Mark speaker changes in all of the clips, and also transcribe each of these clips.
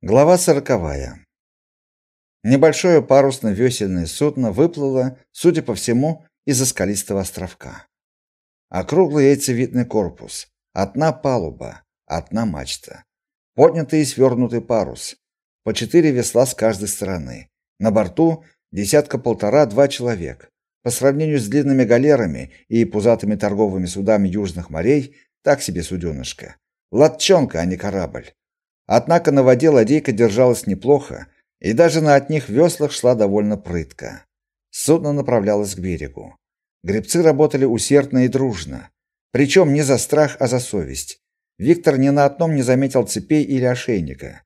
Speaker 1: Глава сороковая. Небольшое парусно-весельное судно выплыло, судя по всему, из-за скалистого островка. Округлый яйцевидный корпус, одна палуба, одна мачта. Поднятый и свернутый парус, по четыре весла с каждой стороны. На борту десятка-полтора-два человек. По сравнению с длинными галерами и пузатыми торговыми судами южных морей, так себе суденышко. Латчонка, а не корабль. Однако на воде ладейка держалась неплохо, и даже на одних веслах шла довольно прытко. Судно направлялось к берегу. Гребцы работали усердно и дружно, причем не за страх, а за совесть. Виктор ни на одном не заметил цепей или ошейника.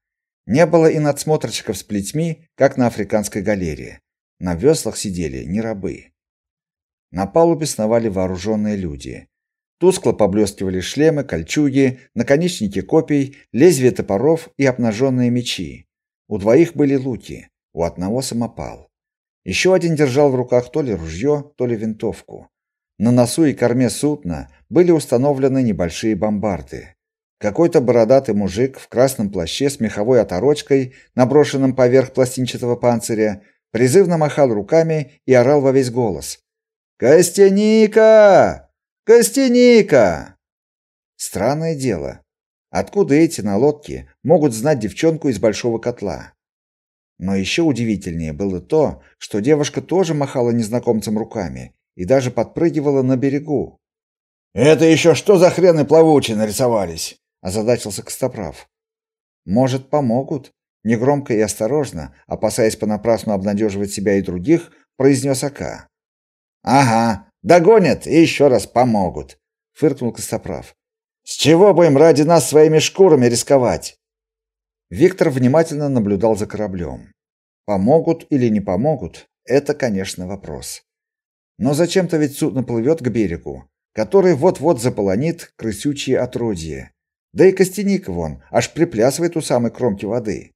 Speaker 1: Не было и надсмотрщиков с плетьми, как на африканской галерее. На веслах сидели не рабы. На палубе сновали вооруженные люди. Тускло поблескивали шлемы, кольчуги, наконечники копий, лезвия топоров и обнаженные мечи. У двоих были луки, у одного самопал. Еще один держал в руках то ли ружье, то ли винтовку. На носу и корме судна были установлены небольшие бомбарды. Какой-то бородатый мужик в красном плаще с меховой оторочкой, наброшенным поверх пластинчатого панциря, призывно махал руками и орал во весь голос. «Костяника! Костяника!» Странное дело. Откуда эти на лодке могут знать девчонку из большого котла? Но еще удивительнее было то, что девушка тоже махала незнакомцам руками и даже подпрыгивала на берегу. «Это еще что за хрены плавучие нарисовались?» – озадачился Костоправ. «Может, помогут?» – негромко и осторожно, опасаясь понапрасну обнадеживать себя и других, произнес Ака. «Ага, Догонят и еще раз помогут, фыркнул Костоправ. С чего будем ради нас своими шкурами рисковать? Виктор внимательно наблюдал за кораблем. Помогут или не помогут это, конечно, вопрос. Но зачем-то ведь судно плывет к берегу, который вот-вот заполонит крысючье отродье. Да и костяник вон аж приплясывает у самой кромки воды.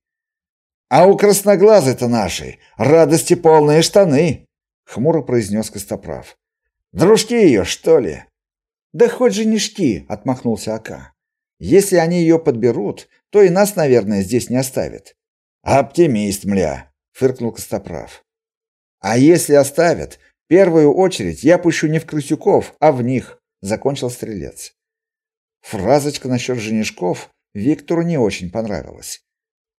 Speaker 1: А у красноглазой-то нашей радости полные штаны, хмуро произнес Костоправ. Дружки ее, что ли? Да хоть женишки, отмахнулся Ака. Если они ее подберут, то и нас, наверное, здесь не оставят. Оптимист, мля, фыркнул Костоправ. А если оставят, в первую очередь я пущу не в крысюков, а в них, закончил стрелец. Фразочка насчет женишков Виктору не очень понравилась.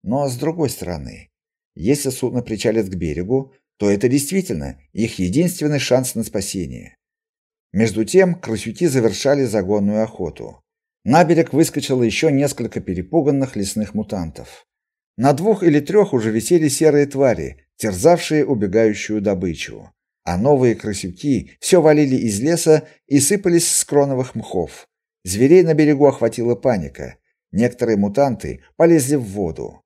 Speaker 1: Но с другой стороны, если судно причалит к берегу, то это действительно их единственный шанс на спасение. Между тем крысюки завершали загонную охоту. На берег выскочило еще несколько перепуганных лесных мутантов. На двух или трех уже висели серые твари, терзавшие убегающую добычу. А новые крысюки все валили из леса и сыпались с кроновых мхов. Зверей на берегу охватила паника. Некоторые мутанты полезли в воду.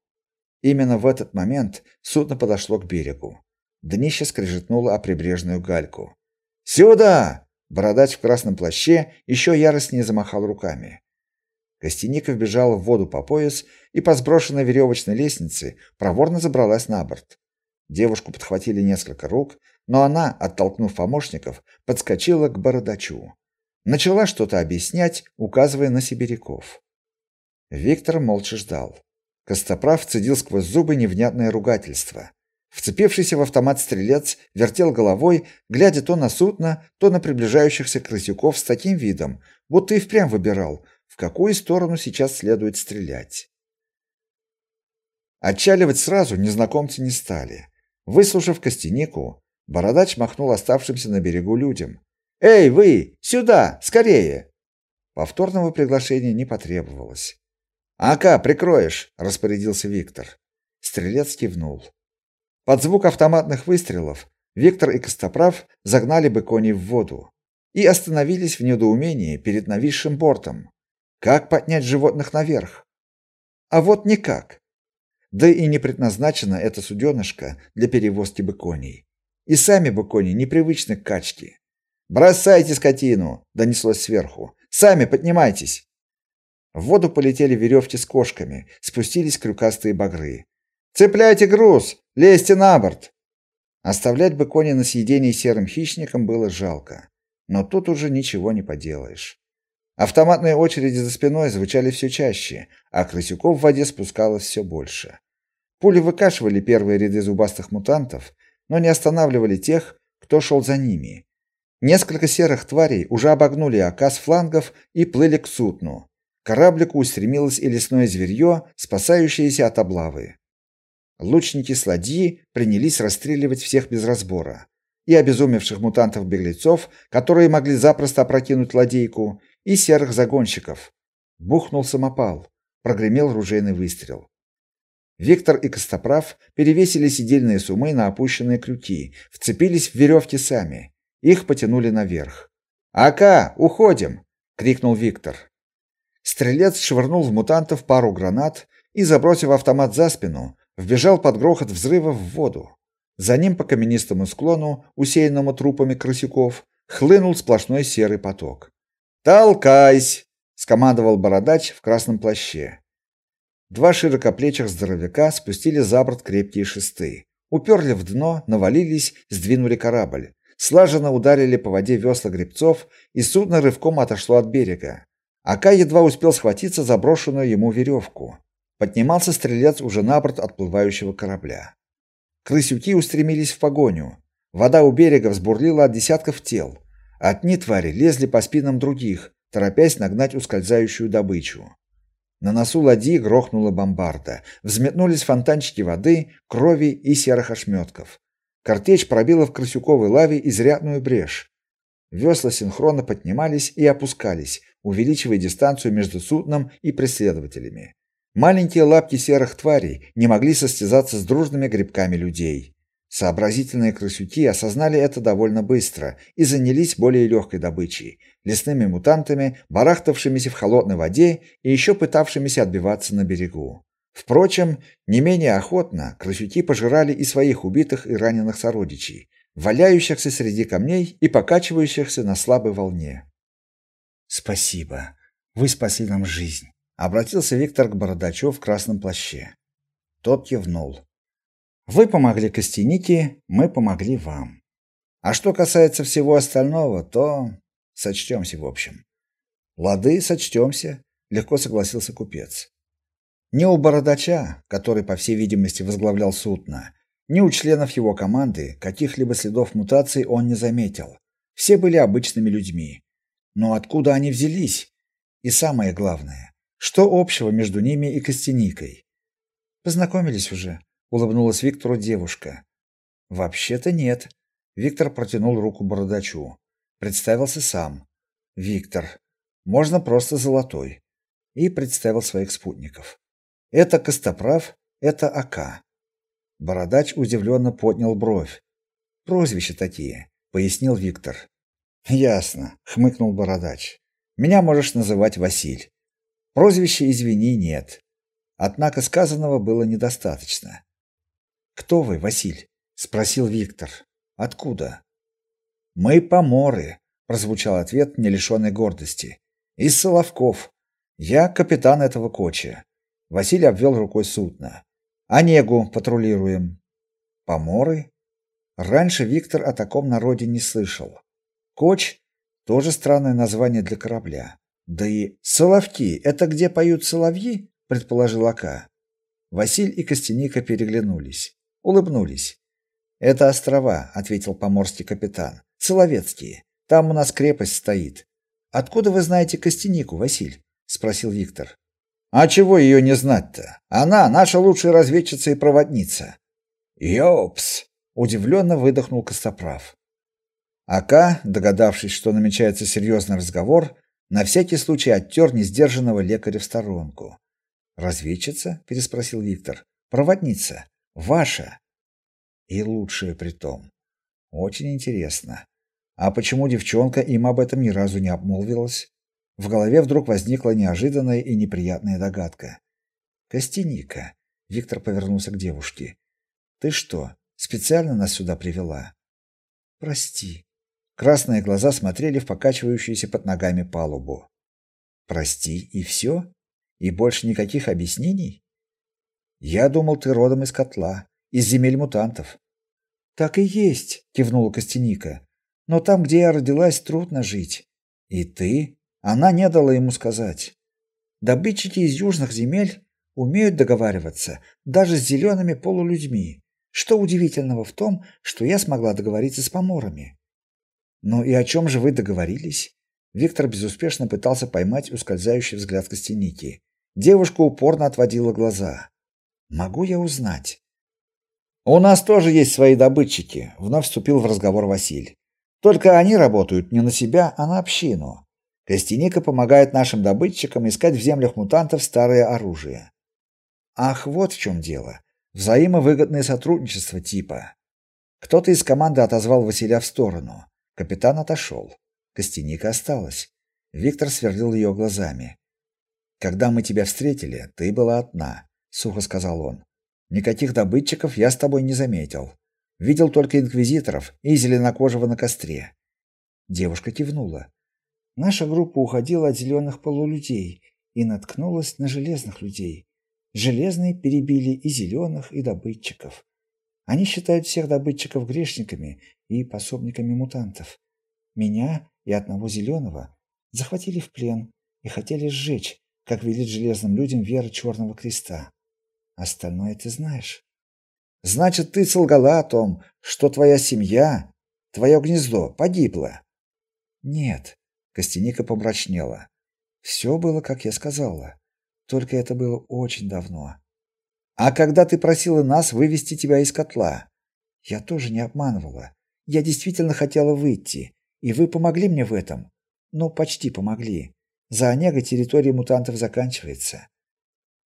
Speaker 1: Именно в этот момент судно подошло к берегу. Днище скрежетнуло о прибрежную гальку. «Сюда!» Бородач в красном плаще еще яростнее замахал руками. Костяников бежала в воду по пояс и по сброшенной веревочной лестнице проворно забралась на борт. Девушку подхватили несколько рук, но она, оттолкнув помощников, подскочила к бородачу. Начала что-то объяснять, указывая на сибиряков. Виктор молча ждал. Костоправ цедил сквозь зубы невнятное ругательство. Вцепившийся в автомат стрелец вертел головой, глядя то на судно, то на приближающихся крысюков с таким видом, будто и впрямь выбирал, в какую сторону сейчас следует стрелять. Отчаливать сразу незнакомцы не стали. Выслушав костянику, бородач махнул оставшимся на берегу людям. «Эй, вы! Сюда! Скорее!» Повторного приглашения не потребовалось. «Ака, прикроешь!» – распорядился Виктор. Стрелец кивнул. Под звук автоматных выстрелов Виктор и Костоправ загнали бы коней в воду и остановились в недоумении перед нависшим бортом. Как поднять животных наверх? А вот никак. Да и не предназначено это суденышко для перевозки быконей. И сами быкони непривычны к качке. «Бросайте скотину!» – донеслось сверху. «Сами поднимайтесь!» В воду полетели веревки с кошками, спустились крюкастые багры. Цепляйте груз, лезьте на борт. Оставлять бы коня на съедении серым хищникам было жалко, но тут уже ничего не поделаешь. Автоматные очереди за спиной звучали все чаще, а крысюков в воде спускалось все больше. Пули выкашивали первые ряды зубастых мутантов, но не останавливали тех, кто шел за ними. Несколько серых тварей уже обогнули ока флангов и плыли к судну. К кораблику устремилось и лесное зверье, спасающееся от облавы. Лучники с ладьи принялись расстреливать всех без разбора. И обезумевших мутантов-беглецов, которые могли запросто опрокинуть ладейку, и серых загонщиков. Бухнул самопал, прогремел ружейный выстрел. Виктор и Костоправ перевесили сидельные сумы на опущенные крюки, вцепились в веревки сами. Их потянули наверх. «Ака, уходим!» — крикнул Виктор. Стрелец швырнул в мутантов пару гранат и, забросив автомат за спину, вбежал под грохот взрыва в воду. За ним по каменистому склону, усеянному трупами крысюков, хлынул сплошной серый поток. «Толкайсь!» — скомандовал бородач в красном плаще. Два широкоплечих здоровяка спустили за борт крепкие шесты, уперли в дно, навалились, сдвинули корабль, слаженно ударили по воде весла гребцов, и судно рывком отошло от берега. Ака едва успел схватиться за брошенную ему веревку. Поднимался стрелец уже на борт отплывающего корабля. Крысюки устремились в погоню. Вода у берега взбурлила от десятков тел. Одни твари лезли по спинам других, торопясь нагнать ускользающую добычу. На носу ладьи грохнула бомбарда. Взметнулись фонтанчики воды, крови и серых ошметков. Картечь пробила в крысюковой лаве изрядную брешь. Весла синхронно поднимались и опускались, увеличивая дистанцию между судном и преследователями. Маленькие лапки серых тварей не могли состязаться с дружными грибками людей. Сообразительные крысюки осознали это довольно быстро и занялись более легкой добычей лесными мутантами, барахтавшимися в холодной воде и еще пытавшимися отбиваться на берегу. Впрочем, не менее охотно крысюки пожирали и своих убитых и раненых сородичей, валяющихся среди камней и покачивающихся на слабой волне. Спасибо. Вы спасли нам жизнь, обратился Виктор к бородачу в красном плаще. Тот кивнул. Вы помогли Костянике, мы помогли вам. А что касается всего остального, то сочтемся в общем. Лады, сочтемся, легко согласился купец. Ни у бородача, который, по всей видимости, возглавлял судно, ни у членов его команды каких-либо следов мутаций он не заметил. Все были обычными людьми. Но откуда они взялись? И самое главное, что общего между ними и Костяникой? Познакомились уже, улыбнулась Виктору девушка. Вообще-то нет. Виктор протянул руку бородачу. Представился сам. Виктор. Можно просто Золотой. И представил своих спутников. Это Костоправ, это Ака. Бородач удивленно поднял бровь. Прозвища такие, пояснил Виктор. Ясно, хмыкнул Бородач. Меня можешь называть Василь. Прозвища, извини, нет. Однако сказанного было недостаточно. Кто вы, Василь? спросил Виктор. Откуда? Мы поморы, прозвучал ответ, не лишенный гордости. Из Соловков. Я капитан этого коча. Василий обвел рукой судно. Онегу патрулируем. Поморы? Раньше Виктор о таком народе не слышал. Коч тоже странное название для корабля. Да и Соловки это где поют соловьи, предположил Ака. Василь и Костяника переглянулись улыбнулись. Это острова, ответил поморский капитан. Соловецкие. Там у нас крепость стоит. Откуда вы знаете Костянику, Василь? спросил Виктор. А чего ее не знать-то? Она наша лучшая разведчица и проводница. Ёпс, удивленно выдохнул Костоправ. Ака, догадавшись, что намечается серьезный разговор, на всякий случай оттер несдержанного лекаря в сторонку. Разведчица? переспросил Виктор. Проводница. Ваша. И лучшая притом. Очень интересно. А почему девчонка им об этом ни разу не обмолвилась? В голове вдруг возникла неожиданная и неприятная догадка. Костяника. Виктор повернулся к девушке. Ты что, специально нас сюда привела? Прости. Красные глаза смотрели в покачивающуюся под ногами палубу. Прости и все? И больше никаких объяснений? Я думал, ты родом из котла, из земель мутантов. Так и есть, кивнула Костяника. Но там, где я родилась, трудно жить. И ты? Она не дала ему сказать. Добытчики из южных земель умеют договариваться даже с зелеными полулюдьми. Что удивительного в том, что я смогла договориться с поморами? Ну и о чем же вы договорились? Виктор безуспешно пытался поймать ускользающий взгляд Костяники. Девушка упорно отводила глаза. Могу я узнать? У нас тоже есть свои добытчики, вновь вступил в разговор Василий. Только они работают не на себя, а на общину. Костяника помогает нашим добытчикам искать в землях мутантов старое оружие. Ах, вот в чем дело. Взаимовыгодное сотрудничество типа. Кто-то из команды отозвал Василия в сторону. Капитан отошел. Костяника осталась. Виктор сверлил ее глазами. Когда мы тебя встретили, ты была одна, сухо сказал он. Никаких добытчиков я с тобой не заметил. Видел только инквизиторов и зеленокожего на костре. Девушка кивнула. Наша группа уходила от зеленых полулюдей и наткнулась на железных людей. Железные перебили и зеленых, и добытчиков. Они считают всех добытчиков грешниками и пособниками мутантов. Меня и одного зеленого захватили в плен и хотели сжечь, как велит железным людям вера Черного Креста. Остальное ты знаешь. Значит, ты солгала о том, что твоя семья, твое гнездо погибло. Нет, Костяника помрачнела. Все было, как я сказала. Только это было очень давно. А когда ты просила нас вывести тебя из котла, я тоже не обманывала. Я действительно хотела выйти, и вы помогли мне в этом. Ну, почти помогли. За Онега территория мутантов заканчивается.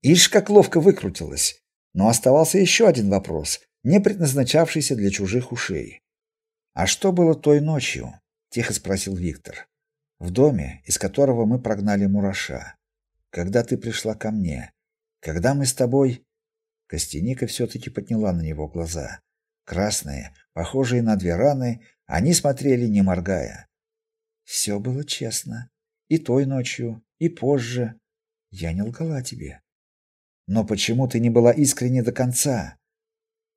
Speaker 1: Ишь, как ловко выкрутилась. Но оставался еще один вопрос, не предназначавшийся для чужих ушей. А что было той ночью? тихо спросил Виктор. В доме, из которого мы прогнали мураша. Когда ты пришла ко мне, когда мы с тобой Костяника все таки подняла на него глаза. Красные, похожие на две раны, они смотрели не моргая. Все было честно. И той ночью, и позже. Я не лгала тебе. Но почему ты не была искренне до конца?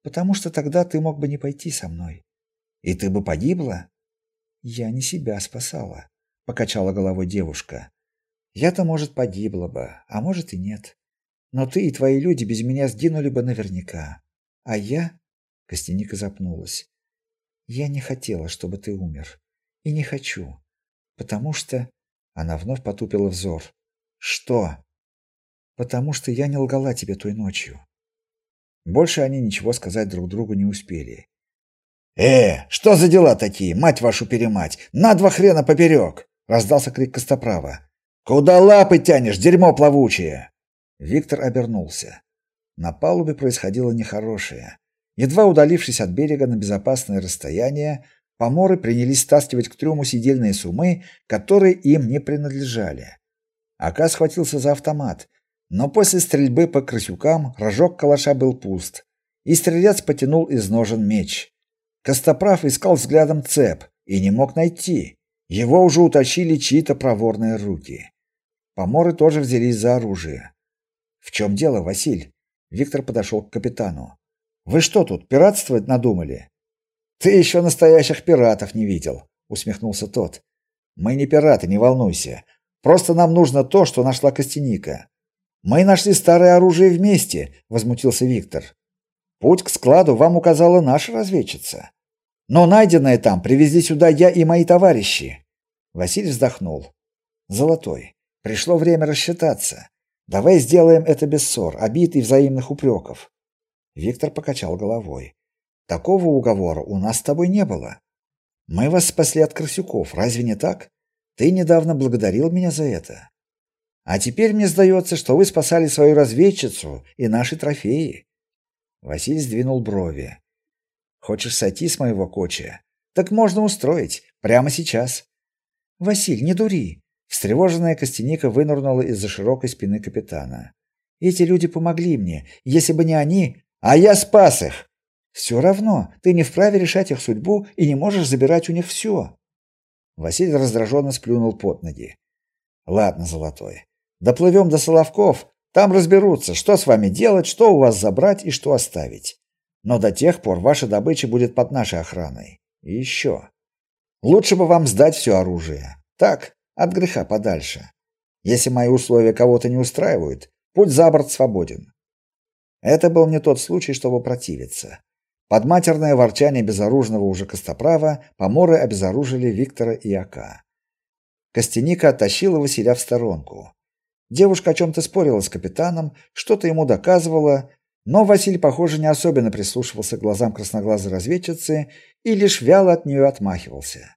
Speaker 1: Потому что тогда ты мог бы не пойти со мной. И ты бы погибла? Я не себя спасала, покачала головой девушка. Я-то, может, погибла бы, а может и нет. Но ты и твои люди без меня сгинули бы наверняка. А я, Костяника запнулась. Я не хотела, чтобы ты умер, и не хочу, потому что она вновь потупила взор. Что? Потому что я не лгала тебе той ночью. Больше они ничего сказать друг другу не успели. Э, что за дела такие, мать вашу перемать? На два хрена поперек!» — раздался крик Костоправа. Куда лапы тянешь, дерьмо плавучее? Виктор обернулся. На палубе происходило нехорошее. Едва удалившись от берега на безопасное расстояние, Поморы принялись стаскивать к трюму сидельные сумы, которые им не принадлежали. Ака схватился за автомат, но после стрельбы по крысюкам рожок калаша был пуст, и стрелец потянул из ножен меч. Костоправ искал взглядом цеп и не мог найти. Его уже утащили чьи-то проворные руки. Поморы тоже взялись за оружие. В чем дело, Василь? Виктор подошел к капитану. Вы что тут, пиратствовать надумали? Ты еще настоящих пиратов не видел, усмехнулся тот. Мы не пираты, не волнуйся. Просто нам нужно то, что нашла Костяника. Мы нашли старое оружие вместе, возмутился Виктор. Путь к складу вам указала наша разведчица. Но найденное там привезли сюда я и мои товарищи. Василий вздохнул. Золотой, пришло время рассчитаться. Давай сделаем это без ссор, обид и взаимных упреков. Виктор покачал головой. Такого уговора у нас с тобой не было. Мы вас спасли от крысюков, разве не так? Ты недавно благодарил меня за это. А теперь мне сдается, что вы спасали свою разведчицу и наши трофеи. Василий сдвинул брови. Хочешь сойти с моего коча? Так можно устроить прямо сейчас. Василь, не дури. Встревоженная Костяника вынырнула из-за широкой спины капитана. Эти люди помогли мне. Если бы не они, а я спас их. Все равно ты не вправе решать их судьбу и не можешь забирать у них все. Василий раздраженно сплюнул под ноги. Ладно, золотой. Доплывем до Соловков, там разберутся, что с вами делать, что у вас забрать и что оставить. Но до тех пор ваша добыча будет под нашей охраной. И еще. Лучше бы вам сдать все оружие. Так, от греха подальше. Если мои условия кого-то не устраивают, путь за борт свободен. Это был не тот случай, чтобы противиться. Под матерное ворчание безоружного уже костоправа поморы обезоружили Виктора и Ака. Костяника оттащила Василя в сторонку. Девушка о чем то спорила с капитаном, что-то ему доказывала, но Василий, похоже, не особенно прислушивался к глазам красноглазой разведчицы и лишь вяло от нее отмахивался.